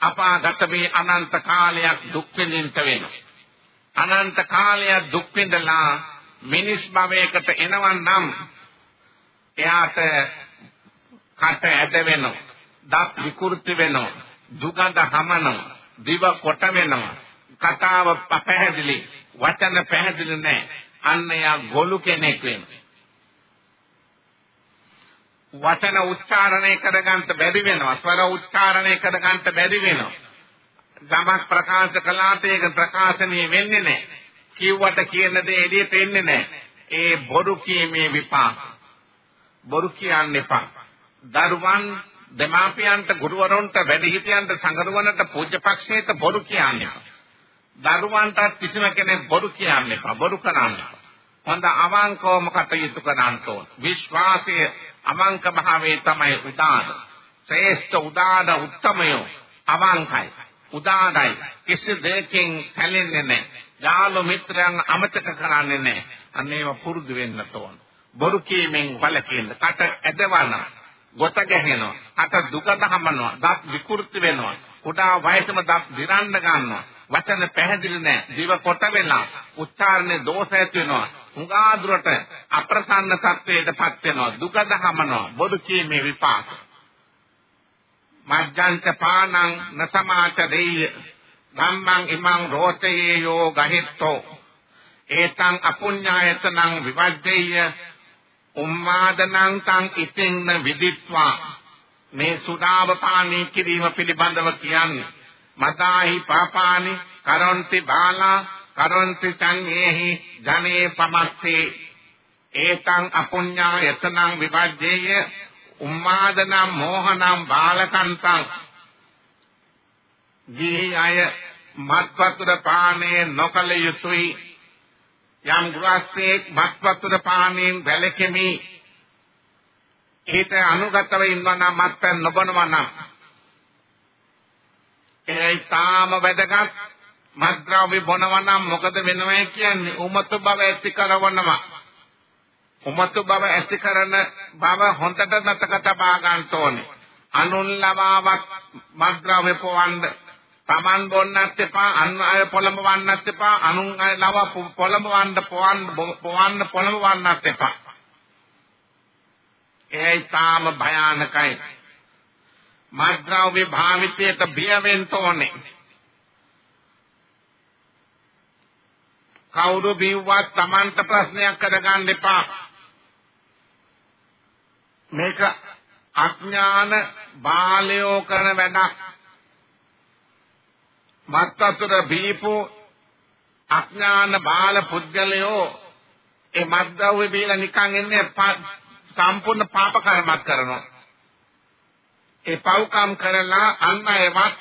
අපාගත වී අනන්ත කාලයක් දුක් විඳින්න වෙනවා. අනන්ත කාලයක් දුක් විඳලා මිනිස් භවයකට එනවන් නම් එයාට කට ඇද වෙනවා. දත් විකෘති වෙනවා. දුගඳ හමනවා. දිව කොට වෙනවා. කතාව පැහැදිලි. වචන පැහැදිලි නැහැ. අන්න එයා ගොළු කෙනෙක් වෙනවා. වචන උච්චාරණය කරගන්න බැරි වෙනවා. ස්වර උච්චාරණය කරගන්න බැරි වෙනවා. ගමක් ප්‍රකාශ කළාට ඒක ප්‍රකාශනීය වෙන්නේ නැහැ. කිව්වට කියන දේ එළියට එන්නේ නැහැ. ඒ බොරු කීමේ විපාක. බොරු කියන්න එපා. දරුවන් දෙමාපියන්ට ගුරුවරුන්ට වැඩිහිටියන්ට සංගරුවනට පූජ්‍යපක්ෂයට බොරු කියන්න එපා. දරුවන්ට කිසිම කෙනෙක් බොරු කියන්න එපා. බොරු කරන්න එපා. හොඳ අවංකවම කටයුතු කරන්න ඕන. විශ්වාසය අමංක භාවයේ තමයි උදාන. ශ්‍රේෂ්ඨ උදාන උත්තමය අවංකයි. උදානයි. කිසි දෙයකින් සැලෙන්නේ නැහැ. යාළු මිත්‍රයන් අමතක කරන්නේ නැහැ. අන්නේව පුරුදු වෙන්න ඕන. බොරු කීමෙන් වළකින්න. කට ඇදවන. ගොත ගැහෙනවා. කට දුක දහමනවා. දත් විකෘති වෙනවා. කුඩා වයසම දත් දිරන්න ගන්නවා. වචන පැහැදිලි නැහැ. දිව කොට වෙලා උච්චාරණේ දෝෂ ඇති වෙනවා. හුඟා දුරට අප්‍රසන්න තත්වයටපත් වෙනවා. දුක දහමනවා. බොදු කීමේ විපාක. මජ්ජංච පානං නසමාච දෙය ධම්මං ඉමං රෝතේ යෝ ගහිත්තෝ ඒතං අපුඤ්ඤායතනං විවජ්ජේය උම්මාදනං තං ඉතින්න විදිත්වා. මේ සුදාව පානී කිරීම පිළිබඳව කියන්නේ. මතාහි පාපානි කරොන්ති බාලා කරොන්ති සංඝේහි ධනේ පමස්සේ ඒතං අපුඤ්ඤායතනං විවජ්ජේය. උම්මාදනම් මෝහනම් බාලකන්තං. ගිහි අය මත්වතුර පානය නොකල යුතුයි. යම් ගෘහස්ථයෙක් මත්වතුර පානයෙන් වැළකෙමි. ඊට අනුගතව ඉන්නවා නම් මත්පැන් නොබනවා නම් ඒ තාම වැදගත්. මත්ද්‍රව්‍ය බොනවා නම් මොකද වෙනවයි කියන්නේ? උමතු බව ඇති කරවනවා. උමතු බව ඇති කරන බව හොඳට මතක තබා ගන්න ඕනේ. අනුන් ලවාවක් මත්ද්‍රව්‍ය පොවන්න Taman බොන්නත් එපා අන් අය පොළඹවන්නත් එපා අනුන් අය ලව පොළඹවන්න පොවන්න පොවන්න පොළඹවන්නත් එපා ඒ තාම භයානකයි මද්ද්‍රව්‍ය භාවිතයට බිය වෙන්න ඕනේ කවුරු බිව්වත් Tamanට ප්‍රශ්නයක් කරගන්න එපා මේක අඥාන බාලයෝ කරන වැඩක් මත්වතුර බීපු අඥාන බාල පුද්ගලයෝ ඒ මද්දව්වේ බීලා නිකන් එන්නේ සම්පූර්ණ පාප කර්මයක් කරනවා. ඒ පව්කම් කරලා අන් අයවත්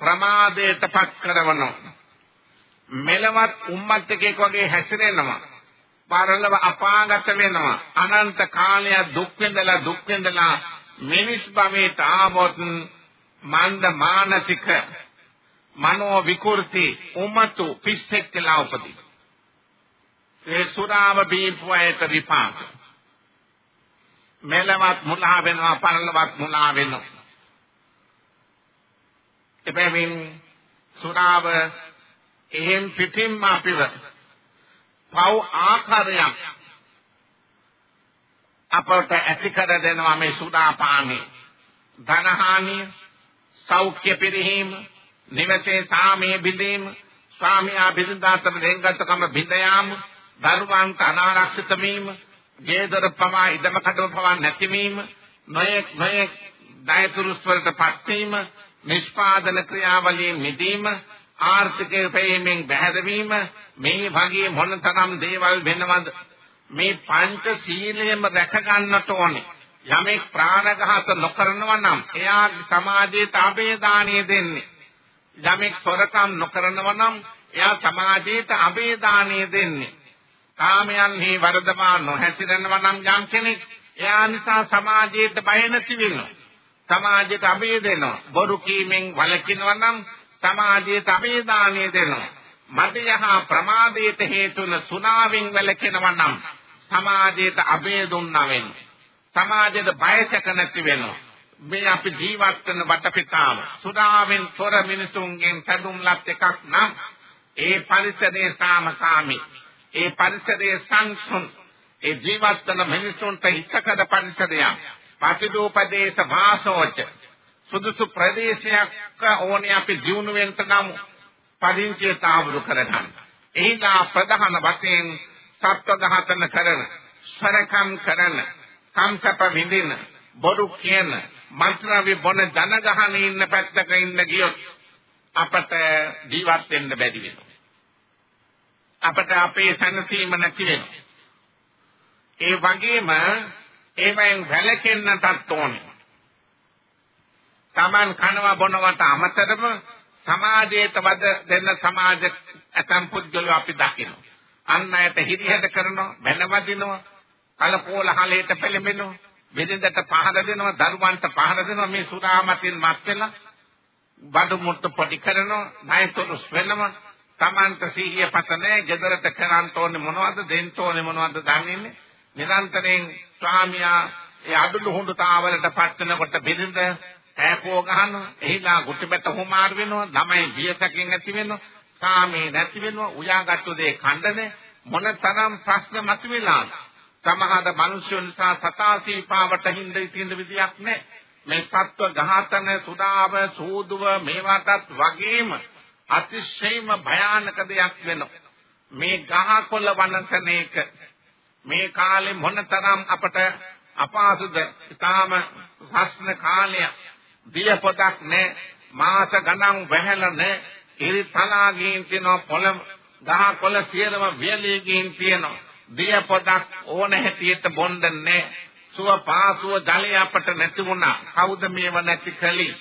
ප්‍රමාදයටපත් කරනවා මෙලවත් උම්මත් එකෙක් වගේ හැසිරෙනවා. පරලව අපාගත වෙනවා. අනන්ත කාලයක් දුක් විඳලා දුක් විඳලා මිනිස් භවයට ආවොත් මන්ද මානසික මනෝ විකෘති උමතු පිස්සෙක් කියලා උපදී ඒ සුරාව බීපු අයට විපාක. මෙලවත් මුලා වෙනවා පරලවත් මුලා වෙනවා. එබැවින් සුරාව එහෙම් පිටින්ම අපිව පව් ආකාරයක් අපට ඇති කර දෙනවා මේ සුදාපානේ ධනහානිය සෞඛ්‍ය පිරිහීම නිවසේ සාමයේ බිඳීම ස්වාමියා බිඳාතර දෙංගතකම බිඳ යාම දරුවන්ට අනාරක්ෂිත වීම ගේදර පවා ඉදම කඩම පවා නැතිවීම නොයෙක් නොයෙක් දයතුරුස් වලටපත් වීම නිෂ්පාදන ක්‍රියාවලියෙන් මිදීම ආර්ථිකයේ පෙීමෙන් බැහැරවීම මේ වගේ මොනතරම් දේවල් වෙනවද? මේ පංච සීලයම රැක ගන්නට ඕනේ. යමෙක් ප්‍රාණඝාත නොකරනවා නම් එයා සමාජයේ තාපේදානිය දෙන්නේ. යමෙක් සොරකම් නොකරනවා නම් එයා සමාජයට අබේදානිය දෙන්නේ. කාමයන්හි වරදවා නොහැසිරෙනවා නම් යම් කෙනෙක් එයා නිසා සමාජයට බය නැති වෙනවා. සමාජයට අබේ දෙනවා. බොරු කීමෙන් වළකිනවා නම් සමාජයට අබේදානිය දෙනවා. මදයහ ප්‍රමාදයට හේතුන සුනාවෙන් වැළකෙනවා නම් සමාජයට අබේ දුන්නා වෙන්නේ. සමාජයට බයසක නැති වෙනවා. මේ අපි ජීවත් වෙන වටපිටාව. සුදාවෙන් තොර මිනිසුන්ගෙන් පැදුම් ලත් එකක් නම් ඒ පරිසරයේ සාමකාමී. ඒ පරිසරයේ සංසුන්. ඒ ජීවත් වෙන මිනිසුන්ට හිතකර පරිසරයක්. පටිදෝපදේශ වාසෝච. සුදුසු ප්‍රදේශයක් ඕනේ අපි ජීවුන වෙන්න නම් පදිංචිය තාවුරු කරගන්න. එහිලා ප්‍රධාන වශයෙන් සත්ව ඝාතන කරන, සරකම් කරන, කම්සප විඳින, බොරු කියන මන්ත්‍රාවේ බොන ධන ගහන ඉන්න පැත්තක ඉන්න ගියොත් අපට ජීවත් වෙන්න බැරි වෙනවා. අපට අපේ සැනසීම නැති වෙනවා. ඒ වගේම ඒවෙන් වැළකෙන්නටත් ඕනේ. Taman කනවා බොනවට අමතරව සමාජයට වද දෙන්න සමාජ ඇතම් පුද්ගලයෝ අපි දකිනවා. අන් අයට හිරිහැද කරනවා, බැනවදිනවා, කලකෝලහලයට පෙළඹෙනවා. බෙදෙන්දට පහර දෙනවා දරුවන්ට පහර දෙනවා මේ සුරාමතින් මත් වෙලා බඩු මුට්ටු පොඩි කරනවා ණයතොරස් වෙනවා. Tamanta සීහිය පතනේ ගෙදරට කරන්ට ඕනේ මොනවද දෙන්න ඕනේ මොනවද දන්නේ නිරන්තරයෙන් ස්වාමියා ඒ අඩළු හොඬ තාවලට පත් වෙනකොට බෙදෙන්ද ඈකෝ ගහනවා. එහිලා ගුටි බැට හුමාර වෙනවා ළමයි ජීවිතකින් ඇති වෙනවා. සාමේ නැති වෙනවා උයාගත්තු දේ ඛණ්ඩනේ මොනතරම් ප්‍රශ්න මතුවෙලාද? සමහර මිනිස්සුන් නිසා සතාසී පාවට හිඳ තියෙන විදියක් නැහැ. මේ සත්ව ඝාතන සුදාව සූදුව මේවටත් වගේම අතිශයින්ම භයානක දෙයක් වෙනවා. මේ ගහකොළ වනසන එක මේ කාලේ මොනතරම් අපට අපහසුද ඊටාම ප්‍රශ්න කාලය දිය පොතක් නැ මාස ගණන් වැහැලා නැ ඉරි තලා ගින් තියෙන පොළ ගහකොළ සියලම වියලී ගින් තියෙනවා. දිය පොතක් ඕන හැටියට බොන්න නැහැ සුව පාසුව ජලය අපට නැති වුණා. කවුද මේව නැති කළේ?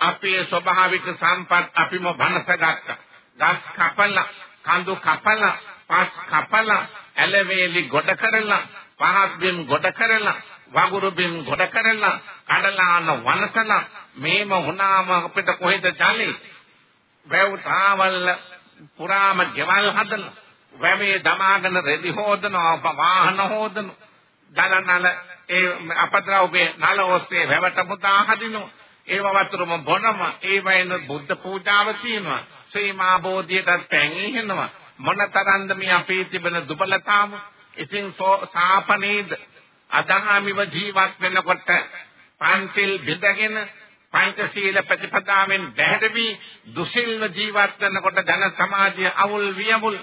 අපේ ස්වභාවික සම්පත් අපිම වනසගත්තා ගස් කපලා කඳු කපලා පස් කපලා ඇලවේලි ගොඩ කරලා පහත් බිම් ගොඩ කරලා වගුරු බිම් ගොඩ කරලා කඩලාන වනසලා මේම වුණාම අපිට කොහෙද ජලේ? වැව් තාවල් පුරාම ගෙවල් හදලා වැවේ දමාගෙන රෙදි හොදනවා වාහන හොදන දලනල ඒ අපද්‍රව්‍ය නල ඔස්සේ වැවට මුදා හදිනවා ඒව වතුරම බොනම ඒ වයින් බුද්ධ පූජාව තියෙනවා. සීමා බෝධියට පැන් ඉහෙනවා. මොනතරම්ද මේ අපේ තිබෙන දුබලතාව ඉතින් සාපනේද? අදහාමිව ජීවත් වෙනකොට පංචිල් බිඳගෙන පංචශීල ප්‍රතිපදාවෙන් බැහැරවි දුසිල්ව ජීවත් වෙනකොට ජන සමාජය අවුල් වියමුල්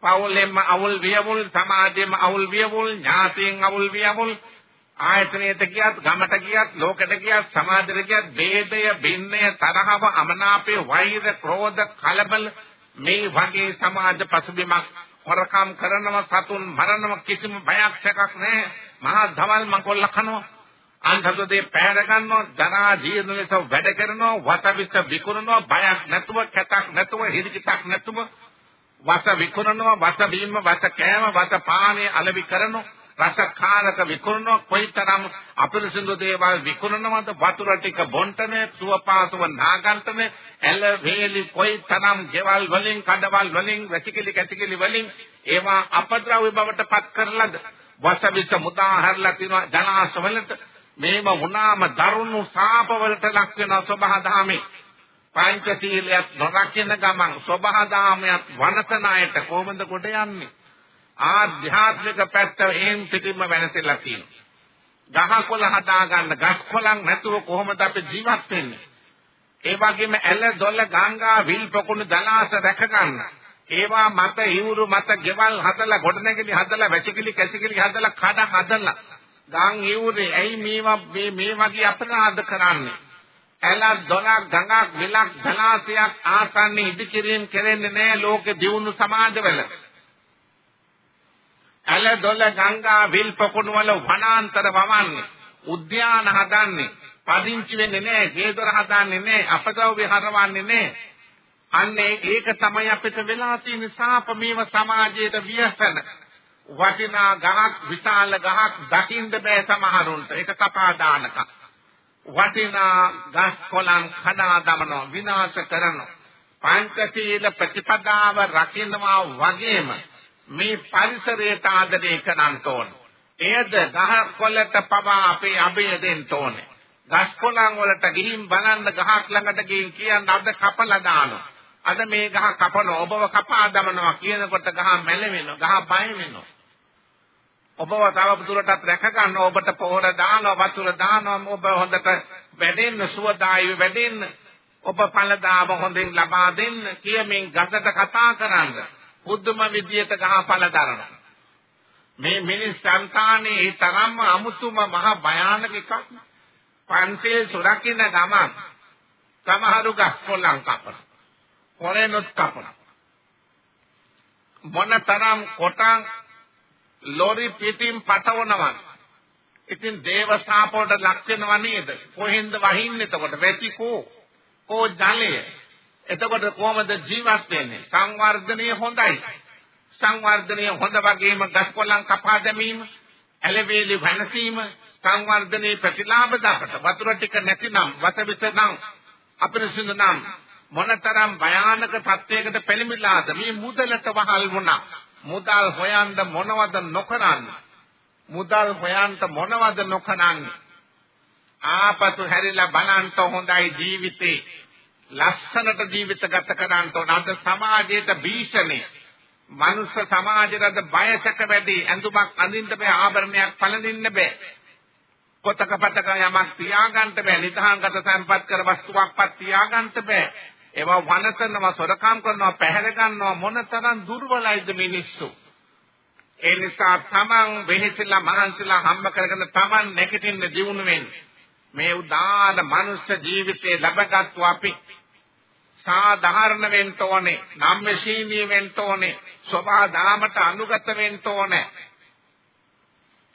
පවුලෙම අවුල් වියමුල් සමාජෙම අවුල් වියමුල් ඥාතීන් අවුල් වියමුල් ආයතනයට ගියත් ගමට ගියත් ලෝකෙට ගියත් සමාජෙට ගියත් ભેදය බින්නය තරහව අමනාපය වෛර ක්‍රෝධ කලබල මේ වගේ සමාජ පසුබිමක් හොරකම් කරනව සතුන් මරනව කිසිම බයක් සැකක් නැහැ. මහා ධවල් මකොල්ල කනවා. අන්තදේ පැහැර ගන්නවා දරා ජීවන ලෙස වැඩ කරනවා වතවිත විකුණනවා බයක් නැතුව කැතක් නැතුව හිරිකිතක් නැතුව වස විකුණනවා වස බීම වස කෑම වස පානේ අලවි කරනවා රස කාලක විකුණනවා කොයිතරම් අපිරිසිදු දේවල් විකුණනවද? වතුර ටික බොන්ටනේ සුවපාසුව නාගන්ටනේ ඇල වේලි කොයිතරම් ගෙවල් වලින් කඩවල් වලින් වැසිකිලි කැසිකිලි වලින් ඒවා අපද්‍රව්‍ය බවට පත් කරලද? වසවිස මුදා හැරලා තිනවා ජනාශ වලට මේව වුණාම දරුණු සාපවලට ලක් වෙන සබහාදාමේ පංචශීලයක් නොරකින්න ගමන් සබහාදාමයක් වනසන අයට කොහොමද කොට යන්නේ ආධ්‍යාත්මික පැත්ත එහෙන් පිටින්ම වෙනසෙලා තියෙනවා. ගහකොළ හදා ගන්න ගස් කොළන් නැතුව කොහොමද අපි ජීවත් වෙන්නේ? ඒ වගේම ඇල දොල ගංගා විල් පොකුණු දලාස රැක ගන්න. ඒවා මත ඉවුරු මත ගෙවල් හදලා ගොඩනැගිලි හදලා වැසිකිලි කැසිකිලි හදලා කඩ හදලා ගම් ඉවුරේ ඇයි මේවා මේ මේ වගේ අපරාධ කරන්නේ? ඇල දොල ගඟක් විලක් දලාසයක් ආසන්නේ ඉදිකිරීම කෙරෙන්නේ නැහැ ලෝක දියුණු සමාජවල. ඇල දොල ගංගා විල් පොකුණු වල වනාන්තර වවන්නේ. උද්‍යාන හදන්නේ. පදිංචි වෙන්නේ නැහැ ගේදොර හදන්නේ නැහැ අපදව්‍ය හරවන්නේ නැහැ. අන්නේ ඒක තමයි අපිට වෙලා තියෙන සාප මේව සමාජයට ව්‍යසන. වටිනා ගහක් විශාල ගහක් දකින්න බෑ සමහරුන්ට. ඒක කපා දානක වටිනා ගස් කොළන් කඩා දමනවා විනාශ කරනවා පංචශීල ප්‍රතිපදාව රකින්නවා වගේම මේ පරිසරයට ආදරය කරන්න ඕන. එයද ගහ කොළට පවා අපේ අබය දෙන්න ඕනේ. ගස් කොළන් වලට ගිහින් බලන්න ගහක් ළඟට ගිහින් කියන්න අද කපලා දානවා. අද මේ ගහ කපන ඔබව කපා දමනවා කියනකොට ගහ මැලෙනවා. ගහ බය වෙනවා. ඔබව තව දුරටත් රැක ගන්න ඔබට පොහොර දානවා වතුර දානවා ඔබ හොඳට වැඩෙන්න සුවදායි වැඩෙන්න ඔබ පළදාම හොඳින් ලබා දෙන්න කියමින් ගසට කතා කරන්නේ බුද්ධම විදියට ගහපල දරනවා. මේ මිනිස් సంతානේ ඒ තරම්ම අමුතුම මහ භයානක එකක්. පන්සිල් සුරකින්න ගමන් සමහරු ගස් කොල්ලන් කපන. හොරෙනුත් කපන. මොනතරම් කොටන් ලොරි පිටින් පටවනවා. ඉතින් දේව ශාපවලට ලක් වෙනව නේද? කොහෙන්ද වහින්නේ එතකොට? වැසි කෝ? කෝ ජලය? එතකොට කොහොමද ජීවත් වෙන්නේ? සංවර්ධනය හොඳයි. සංවර්ධනය හොඳ වගේම ගස්කොලන් කපා දැමීම, ඇලවේලි වෙනසීම, සංවර්ධනයේ ප්‍රතිලාභ දකට වතුර ටික නැතිනම්, වතවිත නම්, අපිරිසිදු නම් මොනතරම් භයානක තත්වයකට පෙළඹිලාද මේ මුදලට වහල් වුණා. මුදල් හොයන්න මොනවද නොකරන්නේ? මුදල් හොයන්න මොනවද නොකරන්නේ? ආපසු හැරිලා බලන්න හොඳයි ජීවිතේ ලස්සනට ජීවිත ගත කරන්න ඕන. අද සමාජයට භීෂණේ. මනුස්ස සමාජයට බයසක වැඩි. ඇඳුමක් අඳින්න බෑ, ආභරණයක් පළඳින්න බෑ. පොතක පතක යමක් තියාගන්න බෑ. නිතහංගත සම්පත් කර වස්තුවක්වත් තියාගන්න බෑ. ඒවා වනසනවා, සොරකම් කරනවා, පැහැර ගන්නවා මොනතරම් දුර්වලයිද මිනිස්සු. ඒ නිසා තමන් වෙහෙසලා මහන්සිලා හම්බ කරගෙන තමන් නැගිටින්න දියුණු වෙන්නේ. මේ උදාන මනුෂ්‍ය ජීවිතේ ලැබගත්තු අපි සාධාරණ වෙන්න ඕනේ, නම්මශීනී වෙන්න ඕනේ, සබා දාමට අනුගත වෙන්න ඕනේ.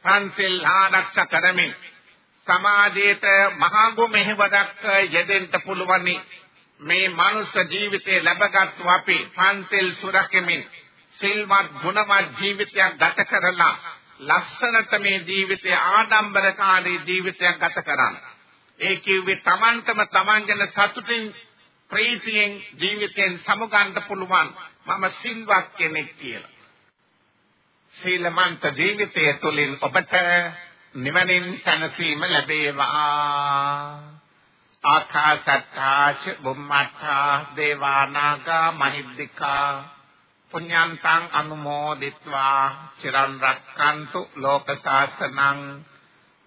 පන්සිල් ආරක්ෂා කරමින් සමාජයට මහඟු මෙහෙවදක් යෙදෙන්න පුළුවනි. මේ මනුෂ්‍ය ජීවිතේ ලැබගත්තු අපි පන්සිල් සුරකෙමින් සිල්වත් ගුණවත් ජීවිතයක් ගත කරලා ලස්සනට මේ ජීවිතය ආඩම්බරකාරී ජීවිතයක් ගත කරන්න. ඒ කිව්වේ Tamanටම Taman ගැන සතුටින් ප්‍රීතියෙන් ජීවිතෙන් සමුගන්න පුළුවන් මම සිල්වත් කෙනෙක් කියලා. සීලමන්ත ජීවිතය තුළින් ඔබට නිවනින් සැනසීම ලැබේවා. ආකාසත්තාච බුම්මත්තා දේවානාගා මහිද්దికා පුඤ්ඤන්තං අනුමෝදිත්වා චිරන් රක්칸තු ලෝක සාසනං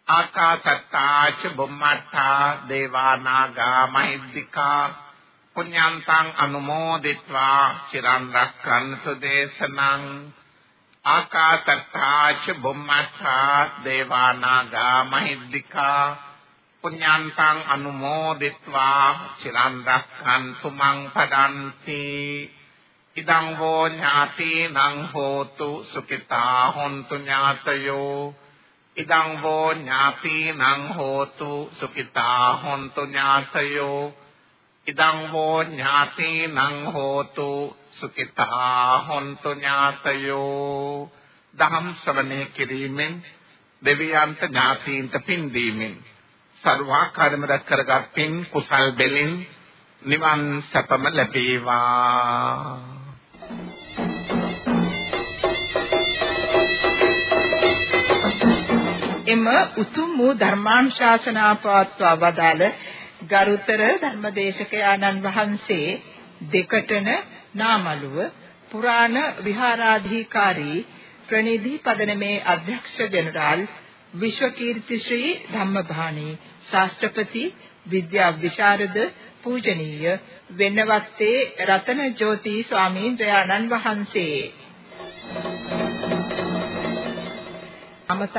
ආකාසත්තාච බුම්මත්තා දේවානාගා මහිද්దికා පුඤ්ඤන්තං අනුමෝදිත්වා චිරන් රක්칸තු දේශනං ආකාසත්තාච බුම්මත්තා දේවානාගා මහිද්దికා පුඤ්ඤන්තං අනුමෝදිත්වා චිරන් රක්칸තු මං පදන්ති ඉදං වෝ ඥාතිනං හෝතු සුඛිතා හොන්තු ඥාතයෝ ඉදං වෝ ඥාතිනං හෝතු සුඛිතා හොන්තු ඥාතයෝ ඉදං වෝ ඥාතිනං හෝතු සුඛිතා හොන්තු ඥාතයෝ දහම් ශ්‍රවණය කිරීමෙන් දෙවියන්ට ඥාතීන්ට පින් දීමෙන් සර්වාකාරම රැස් කරගත් පින් කුසල් බෙලින් නිවන් සැපම ලැබේවා. එම උතුම් වූ ධර්මානුශාසනා පවත්වා වදාළ ගරුතර ධර්මදේශක ආනන් වහන්සේ දෙකටන නාමලුව පුරාණ විහාරාධිකාරී ප්‍රනිධි පදනමේ අධ්‍යක්ෂ ජනරාල් විශ්වකීර්ති ශ්‍රී ධම්මභාණී ශාස්ත්‍රපති විද්‍යා විශාරද පූජනීය වෙන්නවත්තේ රතන ජෝති ස්වාමීන් වහන්සේ. අමත